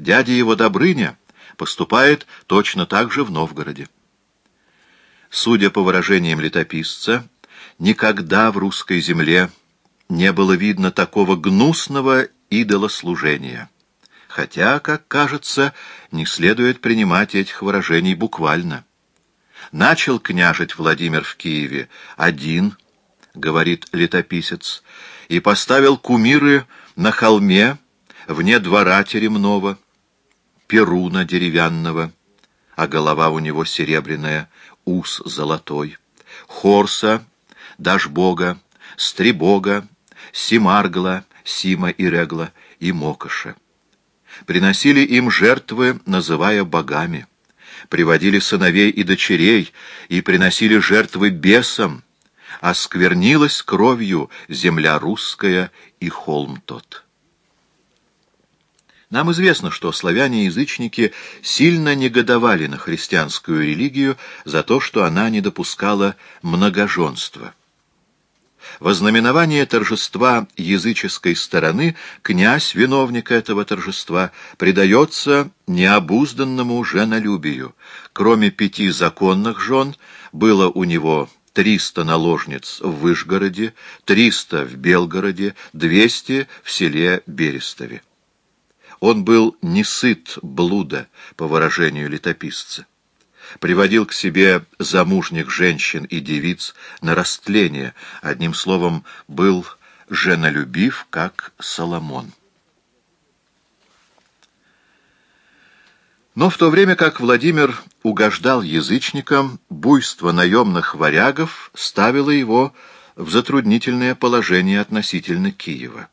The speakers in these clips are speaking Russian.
Дядя его Добрыня поступает точно так же в Новгороде. Судя по выражениям летописца, никогда в русской земле не было видно такого гнусного идолослужения. Хотя, как кажется, не следует принимать этих выражений буквально. Начал княжить Владимир в Киеве один, говорит летописец, и поставил кумиры на холме вне двора теремного, перуна деревянного, а голова у него серебряная, ус золотой, хорса, дашбога, стрибога, симаргла, сима и регла и мокоша. Приносили им жертвы, называя богами приводили сыновей и дочерей и приносили жертвы бесам, осквернилась кровью земля русская и холм тот. Нам известно, что славяне-язычники сильно негодовали на христианскую религию за то, что она не допускала многоженства. Во знаменование торжества языческой стороны князь, виновник этого торжества, предается необузданному женолюбию. Кроме пяти законных жен, было у него триста наложниц в Вышгороде, триста в Белгороде, двести в селе Берестове. Он был не сыт блуда, по выражению летописца приводил к себе замужних женщин и девиц на растление, одним словом, был женолюбив, как Соломон. Но в то время как Владимир угождал язычникам, буйство наемных варягов ставило его в затруднительное положение относительно Киева.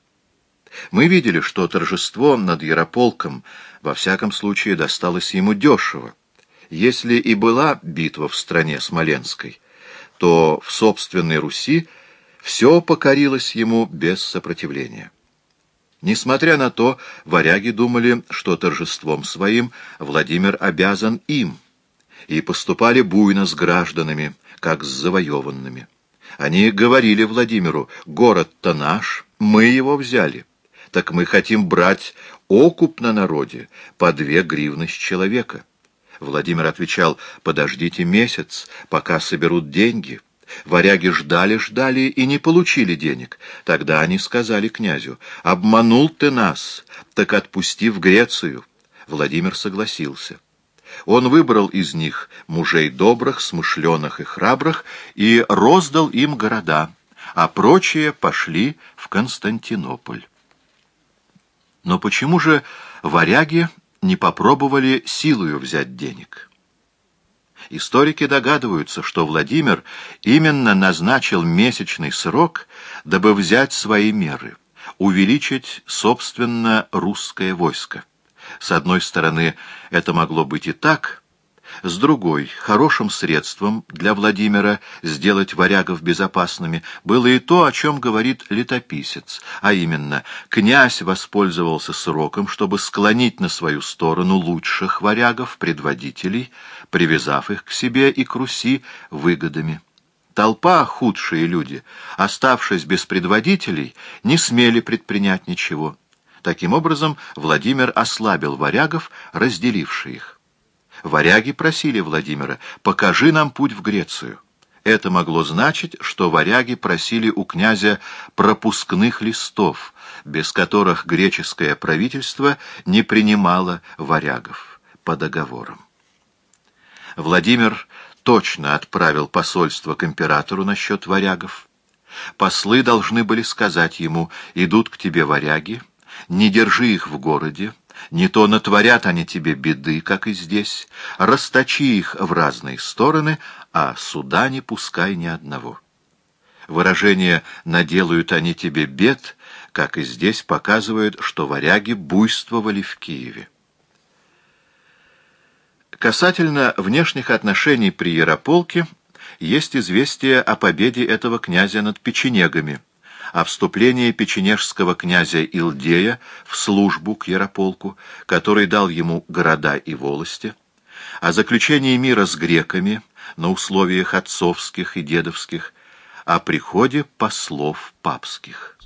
Мы видели, что торжество над Ярополком во всяком случае досталось ему дешево. Если и была битва в стране Смоленской, то в собственной Руси все покорилось ему без сопротивления. Несмотря на то, варяги думали, что торжеством своим Владимир обязан им, и поступали буйно с гражданами, как с завоеванными. Они говорили Владимиру, город-то наш, мы его взяли, так мы хотим брать окуп на народе по две гривны с человека. Владимир отвечал, подождите месяц, пока соберут деньги. Варяги ждали-ждали и не получили денег. Тогда они сказали князю, обманул ты нас, так отпусти в Грецию. Владимир согласился. Он выбрал из них мужей добрых, смышленых и храбрых и роздал им города, а прочие пошли в Константинополь. Но почему же варяги не попробовали силою взять денег. Историки догадываются, что Владимир именно назначил месячный срок, дабы взять свои меры, увеличить, собственно, русское войско. С одной стороны, это могло быть и так, с другой, хорошим средством для Владимира сделать варягов безопасными было и то, о чем говорит летописец, а именно, князь воспользовался сроком, чтобы склонить на свою сторону лучших варягов, предводителей, привязав их к себе и к Руси выгодами. Толпа, худшие люди, оставшись без предводителей, не смели предпринять ничего. Таким образом, Владимир ослабил варягов, разделивший их. Варяги просили Владимира «покажи нам путь в Грецию». Это могло значить, что варяги просили у князя пропускных листов, без которых греческое правительство не принимало варягов по договорам. Владимир точно отправил посольство к императору насчет варягов. Послы должны были сказать ему «идут к тебе варяги, не держи их в городе, не то натворят они тебе беды, как и здесь, расточи их в разные стороны, а суда не пускай ни одного. Выражение «наделают они тебе бед», как и здесь, показывает, что варяги буйствовали в Киеве. Касательно внешних отношений при Ярополке есть известие о победе этого князя над печенегами – о вступлении печенежского князя Илдея в службу к Ярополку, который дал ему города и волости, о заключении мира с греками на условиях отцовских и дедовских, о приходе послов папских.